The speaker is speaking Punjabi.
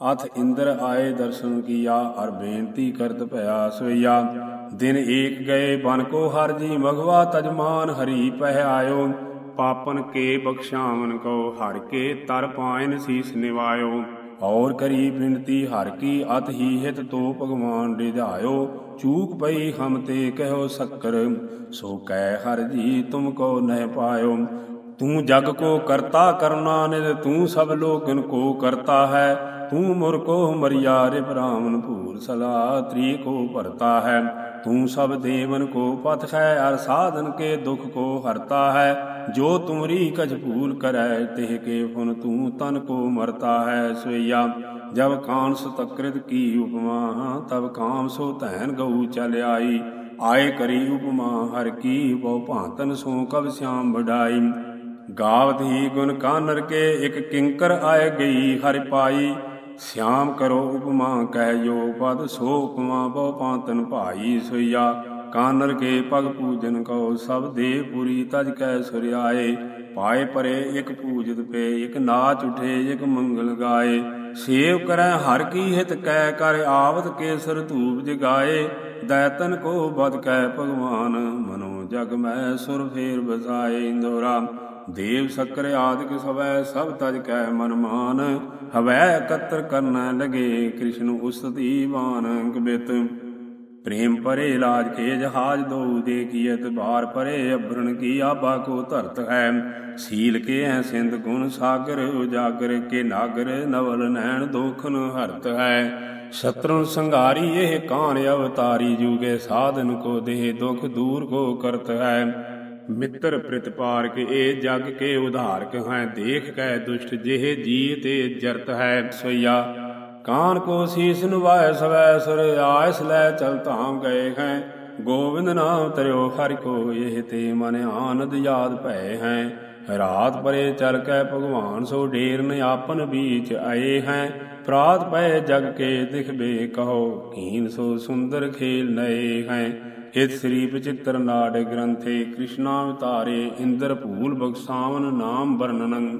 ਅਥ ਇੰਦਰ ਆਏ ਦਰਸ਼ਨ ਕੀਆ ਅਰ ਬੇਨਤੀ ਕਰਤ ਭਇਆ ਸੋਈਆ ਦਿਨ ਏਕ ਗਏ, ਬਨ ਕੋ ਹਰ ਜੀ ਮਗਵਾ ਤਜਮਾਨ ਹਰੀ ਪਹਿ ਆਇਓ। ਪਾਪਨ ਕੇ ਬਖਸ਼ਾਵਨ ਕੋ, ਹਰ ਕੇ ਤਰ ਪਾਇਨ ਸੀਸ ਨਿਵਾਇਓ। ਔਰ ਕਰੀ ਬਿਨਤੀ, ਹਰ ਕੀ ਅਤ ਹੀ ਹਿਤ ਤੋ ਭਗਵਾਨ ਰਿਧਾਇਓ ਚੂਕ ਪਈ ਹਮ ਤੇ ਕਹਿਓ ਸ਼ੱਕਰ, ਸੋ ਕਹਿ ਹਰ ਜੀ ਤੁਮ ਕੋ ਨਹਿ ਪਾਇਓ। ਤੂੰ ਜਗ ਕੋ ਕਰਤਾ ਕਰੁਣਾ ਨਿਦ ਤੂੰ ਸਭ ਲੋਕਨ ਕੋ ਕਰਤਾ ਹੈ। ਤੂੰ ਮੁਰ ਕੋ ਮਰਿਆ ਰੇ ਬ੍ਰਾਹਮਣ ਭੂਰ ਸਲਾ, ਤ੍ਰੀ ਕੋ ਭਰਤਾ ਹੈ। ਤੂੰ ਸਭ ਦੇਵਨ ਕੋ ਪਥ ਹੈ ਅਰ ਸਾਧਨ ਕੇ ਦੁਖ ਕੋ ਹਰਤਾ ਹੈ। ਜੋ ਤੁਮਰੀ ਕਜ ਭੂਲ ਕਰੈ, ਤਿਹ ਕੇ ਫੁਨ ਤੂੰ ਤਨ ਕੋ ਮਰਤਾ ਹੈ। ਸੋਈਆ, ਜਬ ਕਾਂਸ ਤਕ੍ਰਿਤ ਕੀ ਉਪਮਾ, ਤਬ ਕਾਮ ਸੋ ਧੈਨ ਗਉ ਚਲ ਆਈ ਆਏ ਕਰੀ ਉਪਮਾ, ਹਰ ਕੀ ਬਹੁ ਭਾਂਤਨ ਸੋ ਕਬ ਸਿਆਮ ਵਡਾਈ ਗਾਵਤ ਹੀ ਗੁਣ ਕਾਨਰ ਕੇ ਇਕ ਕਿੰਕਰ ਆਏ ਗਈ ਹਰਿ ਪਾਈ। ਸਿਆਮ ਕਰੋ ਉਪਮਾ, ਕਹਿ ਜੋ ਪਦ ਸੋ ਉਪਮਾ, ਬਹੁ ਪਾਂਤਨ ਭਾਈ ਸੋਈਆ। ਕਾਨਰ ਕੇ ਪਗ ਪੂਜਨ ਕਉ ਸਭ ਦੇ ਪੁਰੀ ਤਜ ਕੈ ਸੁਰਿਆਏ। ਪਾਏ ਪਰੇ ਇਕ ਪੂਜਤ ਪੇ, ਇਕ ਨਾਚ ਉਠੇ, ਇਕ ਮੰਗਲ ਗਾਏ। ਸੇਵ ਕਰੈ ਹਰ ਕੀ ਹਿਤ ਕੈ, ਕਰ ਆਵਤ ਕੇਸਰ ਧੂਪ ਜਗਾਏ ਦੈਤਨ ਕੋ ਬਦ ਕੈ ਭਗਵਾਨ, ਮਨੋ ਜਗ ਮੈ ਸੁਰ ਫੇਰ ਬਸਾਏ ਇੰਦੋਰਾ, ਦੇਵ ਸਕਰ ਆਦਿਕ ਸਵੈ, ਸਭ ਤਜ ਕੈ ਮਨ ਮਾਨ, ਹਵੈ ਇਕੱਤਰ ਕਰਨਾ ਲਗੇ ਕ੍ਰਿਸ਼ਨ ਉਸਤੀ ਬਾਨ ਕਬਿਤ ਪ੍ਰੇਮ ਪਰੇ ਲਾਜ ਕੇ ਜਹਾਜ ਦੋ ਦੇਖੀਤ ਬਾਰ ਪਰੇ ਅਭਰਣ ਕੀ ਆਬਾ ਕੋ ਧਰਤ ਹੈ। ਸੀਲ ਕੇ ਹੈ ਸਿੰਧ ਗੁਣ ਸਾਗਰ, ਉਜਾਗਰ ਕੇ ਨਾਗਰ, ਨਵਲ ਨੈਣ ਦੋਖਨ ਹਰਤ ਹੈ। ਸ਼ਤਰੂ ਸੰਘਾਰੀ ਇਹ ਕਾਨ ਅਵਤਾਰੀ, ਜੂਗੇ ਸਾਧਨ ਕੋ ਦੇਹ ਦੁਖ ਦੂਰ ਕੋ ਕਰਤ ਹੈ। ਮਿੱਤਰ ਪ੍ਰਤਪਾਰ ਕੇ ਇਹ ਜਗ ਕੇ ਉਧਾਰਕ ਹੈ, ਦੇਖ ਕੈ ਦੁਸ਼ਟ ਜਿਹ ਜੀ ਤੇ ਜਰਤ ਹੈ। ਸੋਇਆ ਕਾਨ ਕੋ ਸੀਸ ਨਵਾਇ ਸਵੈ ਸੁਰ ਆਇਸ ਲੈ ਚਲ ਧਾਮ ਗਏ ਹੈ। ਗੋਬਿੰਦ ਨਾਮ ਤਰਿਓ ਹਰਿ ਕੋ ਇਹ ਤੇ ਮਨ ਆਨੰਦ ਯਾਦ ਭੈ ਹੈ। ਰਾਤ ਪਰੇ ਚਲ ਕੈ ਭਗਵਾਨ ਸੋ ਢੇਰਨ ਆਪਨ ਬੀਚ ਆਏ ਹੈ। ਪ੍ਰਾਤ ਪੈ ਜਗ ਕੇ ਦਿਖਬੇ ਕਹੋ, ਕੀਨ ਸੋ ਸੁੰਦਰ ਖੇਲ ਨਏ ਹੈ। ਇਤ ਸ੍ਰੀ ਬਚਿੱਤਰ ਨਾੜ ਗ੍ਰੰਥੇ ਕ੍ਰਿਸ਼ਨਾ ਅਵਤਾਰੇ ਇੰਦਰ ਭੂਲ ਬਖਸਾਵਨ ਨਾਮ ਵਰਣਨੰ।